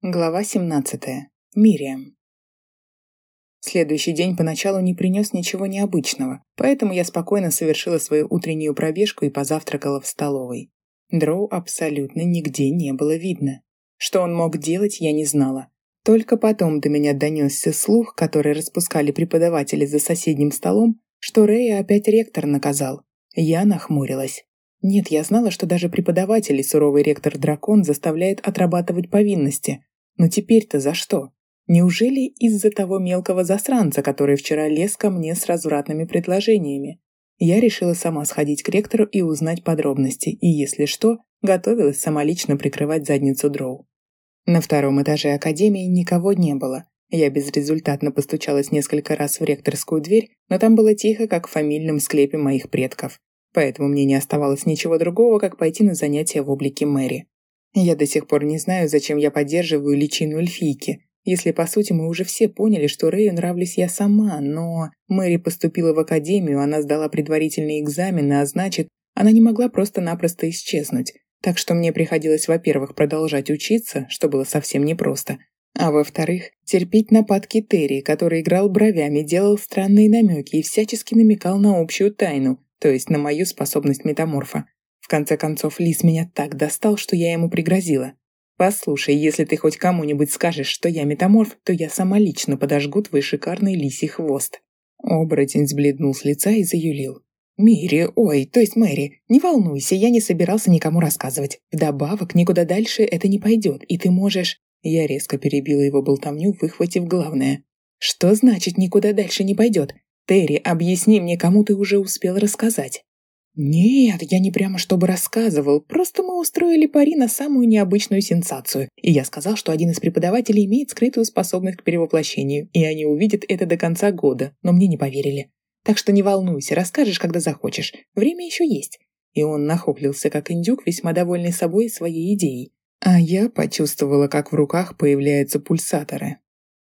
Глава 17. Мириам. Следующий день поначалу не принес ничего необычного, поэтому я спокойно совершила свою утреннюю пробежку и позавтракала в столовой. Дроу абсолютно нигде не было видно. Что он мог делать, я не знала. Только потом до меня донесся слух, который распускали преподаватели за соседним столом, что Рэя опять ректор наказал. Я нахмурилась. Нет, я знала, что даже преподавателей суровый ректор-дракон заставляет отрабатывать повинности, но теперь-то за что? Неужели из-за того мелкого засранца, который вчера лез ко мне с развратными предложениями? Я решила сама сходить к ректору и узнать подробности, и, если что, готовилась сама лично прикрывать задницу дроу. На втором этаже академии никого не было. Я безрезультатно постучалась несколько раз в ректорскую дверь, но там было тихо, как в фамильном склепе моих предков. Поэтому мне не оставалось ничего другого, как пойти на занятия в облике Мэри. Я до сих пор не знаю, зачем я поддерживаю личину эльфийки, если, по сути, мы уже все поняли, что Рэю нравлюсь я сама, но... Мэри поступила в академию, она сдала предварительные экзамены, а значит, она не могла просто-напросто исчезнуть. Так что мне приходилось, во-первых, продолжать учиться, что было совсем непросто, а во-вторых, терпеть нападки Терри, который играл бровями, делал странные намеки и всячески намекал на общую тайну, то есть на мою способность метаморфа. В конце концов, Лис меня так достал, что я ему пригрозила. «Послушай, если ты хоть кому-нибудь скажешь, что я метаморф, то я сама лично подожгу твой шикарный лисий хвост». Оборотень сбледнул с лица и заюлил. «Мири, ой, то есть Мэри, не волнуйся, я не собирался никому рассказывать. Вдобавок, никуда дальше это не пойдет, и ты можешь...» Я резко перебила его болтовню, выхватив главное. «Что значит никуда дальше не пойдет? Терри, объясни мне, кому ты уже успел рассказать». «Нет, я не прямо чтобы рассказывал, просто мы устроили пари на самую необычную сенсацию, и я сказал, что один из преподавателей имеет скрытую способность к перевоплощению, и они увидят это до конца года, но мне не поверили. Так что не волнуйся, расскажешь, когда захочешь, время еще есть». И он нахоплился, как индюк, весьма довольный собой и своей идеей. А я почувствовала, как в руках появляются пульсаторы.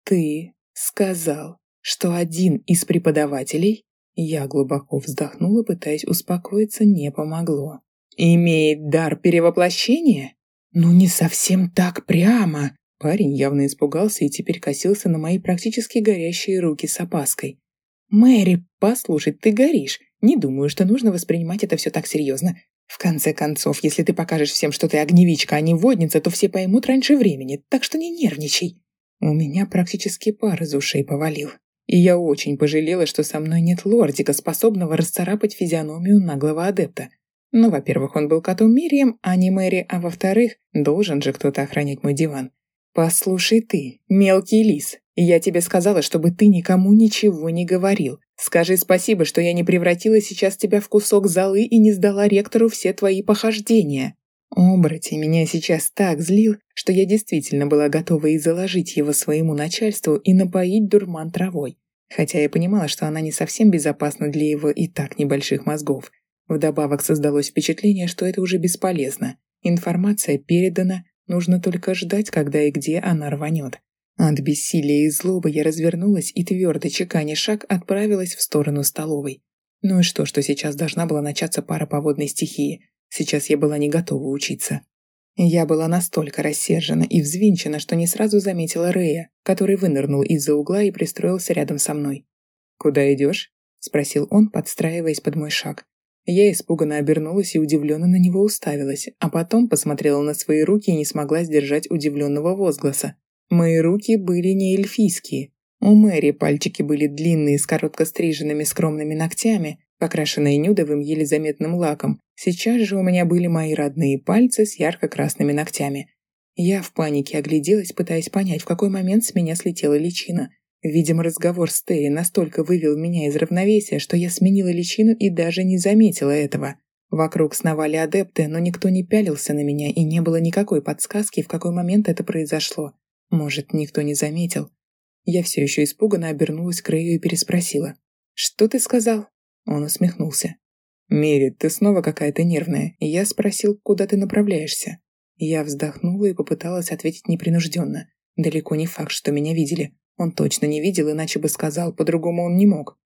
«Ты сказал, что один из преподавателей я глубоко вздохнула, пытаясь успокоиться, не помогло. «Имеет дар перевоплощения?» «Ну, не совсем так прямо!» Парень явно испугался и теперь косился на мои практически горящие руки с опаской. «Мэри, послушай, ты горишь. Не думаю, что нужно воспринимать это все так серьезно. В конце концов, если ты покажешь всем, что ты огневичка, а не водница, то все поймут раньше времени, так что не нервничай». У меня практически пар из ушей повалил. И я очень пожалела, что со мной нет лордика, способного расцарапать физиономию наглого адепта. Ну, во-первых, он был котом Мирием, а не Мэри, а во-вторых, должен же кто-то охранять мой диван. «Послушай ты, мелкий лис, я тебе сказала, чтобы ты никому ничего не говорил. Скажи спасибо, что я не превратила сейчас тебя в кусок золы и не сдала ректору все твои похождения». Оборотень меня сейчас так злил, что я действительно была готова и заложить его своему начальству и напоить дурман травой. Хотя я понимала, что она не совсем безопасна для его и так небольших мозгов. Вдобавок создалось впечатление, что это уже бесполезно. Информация передана, нужно только ждать, когда и где она рванет. От бессилия и злобы я развернулась и твердо чеканя шаг отправилась в сторону столовой. Ну и что, что сейчас должна была начаться пара по водной стихии. Сейчас я была не готова учиться. Я была настолько рассержена и взвинчена, что не сразу заметила Рея, который вынырнул из-за угла и пристроился рядом со мной. «Куда идешь?» — спросил он, подстраиваясь под мой шаг. Я испуганно обернулась и удивленно на него уставилась, а потом посмотрела на свои руки и не смогла сдержать удивленного возгласа. Мои руки были не эльфийские. У Мэри пальчики были длинные, с коротко стриженными скромными ногтями, покрашенные нюдовым еле заметным лаком, Сейчас же у меня были мои родные пальцы с ярко-красными ногтями. Я в панике огляделась, пытаясь понять, в какой момент с меня слетела личина. Видимо, разговор с Терри настолько вывел меня из равновесия, что я сменила личину и даже не заметила этого. Вокруг сновали адепты, но никто не пялился на меня, и не было никакой подсказки, в какой момент это произошло. Может, никто не заметил. Я все еще испуганно обернулась к Рэю и переспросила. «Что ты сказал?» Он усмехнулся. «Мири, ты снова какая-то нервная, я спросил, куда ты направляешься». Я вздохнула и попыталась ответить непринужденно. Далеко не факт, что меня видели. Он точно не видел, иначе бы сказал, по-другому он не мог.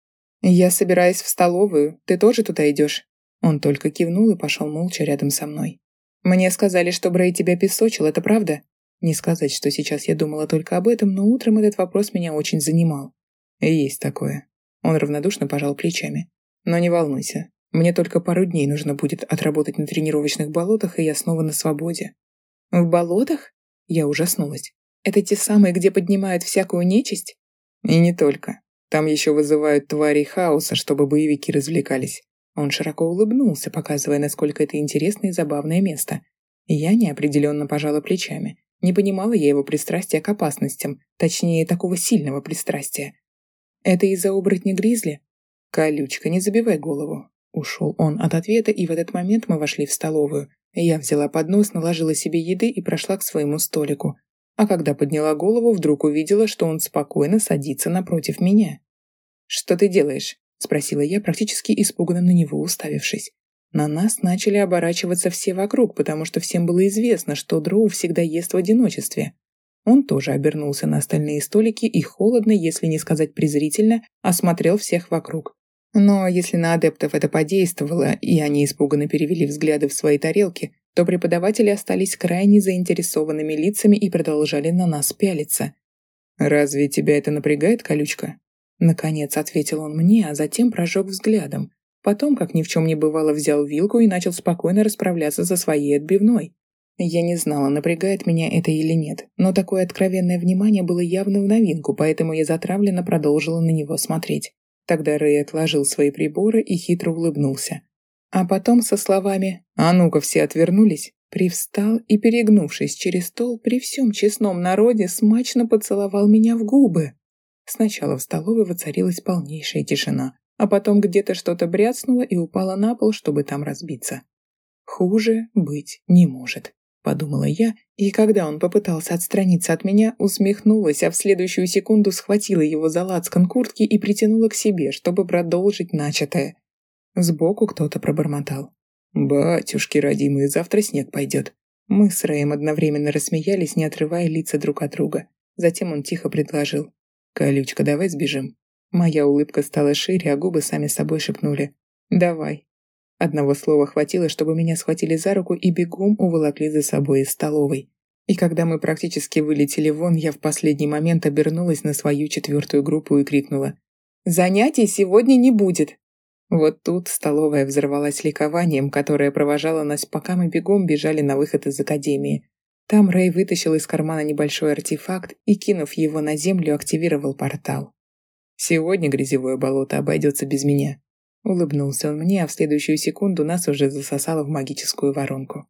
«Я собираюсь в столовую. Ты тоже туда идешь?» Он только кивнул и пошел молча рядом со мной. «Мне сказали, что Брей тебя песочил, это правда?» Не сказать, что сейчас я думала только об этом, но утром этот вопрос меня очень занимал. Есть такое. Он равнодушно пожал плечами. Но не волнуйся, мне только пару дней нужно будет отработать на тренировочных болотах, и я снова на свободе. В болотах? Я ужаснулась. Это те самые, где поднимают всякую нечисть? И не только. Там еще вызывают тварей хаоса, чтобы боевики развлекались. Он широко улыбнулся, показывая, насколько это интересное и забавное место. Я неопределенно пожала плечами. Не понимала я его пристрастия к опасностям, точнее, такого сильного пристрастия. Это из-за оборотня Гризли? Колючка, не забивай голову. Ушел он от ответа, и в этот момент мы вошли в столовую. Я взяла поднос, наложила себе еды и прошла к своему столику. А когда подняла голову, вдруг увидела, что он спокойно садится напротив меня. «Что ты делаешь?» – спросила я, практически испуганно на него уставившись. На нас начали оборачиваться все вокруг, потому что всем было известно, что Дроу всегда ест в одиночестве. Он тоже обернулся на остальные столики и холодно, если не сказать презрительно, осмотрел всех вокруг. Но если на адептов это подействовало, и они испуганно перевели взгляды в свои тарелки, то преподаватели остались крайне заинтересованными лицами и продолжали на нас пялиться. «Разве тебя это напрягает, колючка?» Наконец ответил он мне, а затем прожег взглядом. Потом, как ни в чем не бывало, взял вилку и начал спокойно расправляться за своей отбивной. Я не знала, напрягает меня это или нет, но такое откровенное внимание было явно в новинку, поэтому я затравленно продолжила на него смотреть. Тогда Рэй отложил свои приборы и хитро улыбнулся. А потом со словами «А ну-ка, все отвернулись», привстал и, перегнувшись через стол, при всем честном народе смачно поцеловал меня в губы. Сначала в столовой воцарилась полнейшая тишина, а потом где-то что-то бряцнуло и упало на пол, чтобы там разбиться. Хуже быть не может подумала я, и когда он попытался отстраниться от меня, усмехнулась, а в следующую секунду схватила его за лацкан куртки и притянула к себе, чтобы продолжить начатое. Сбоку кто-то пробормотал. «Батюшки родимые, завтра снег пойдет». Мы с Рэем одновременно рассмеялись, не отрывая лица друг от друга. Затем он тихо предложил. «Колючка, давай сбежим». Моя улыбка стала шире, а губы сами собой шепнули. «Давай». Одного слова хватило, чтобы меня схватили за руку и бегом уволокли за собой из столовой. И когда мы практически вылетели вон, я в последний момент обернулась на свою четвертую группу и крикнула «Занятий сегодня не будет!» Вот тут столовая взорвалась ликованием, которое провожало нас, пока мы бегом бежали на выход из академии. Там Рэй вытащил из кармана небольшой артефакт и, кинув его на землю, активировал портал. «Сегодня грязевое болото обойдется без меня», Улыбнулся он мне, а в следующую секунду нас уже засосало в магическую воронку.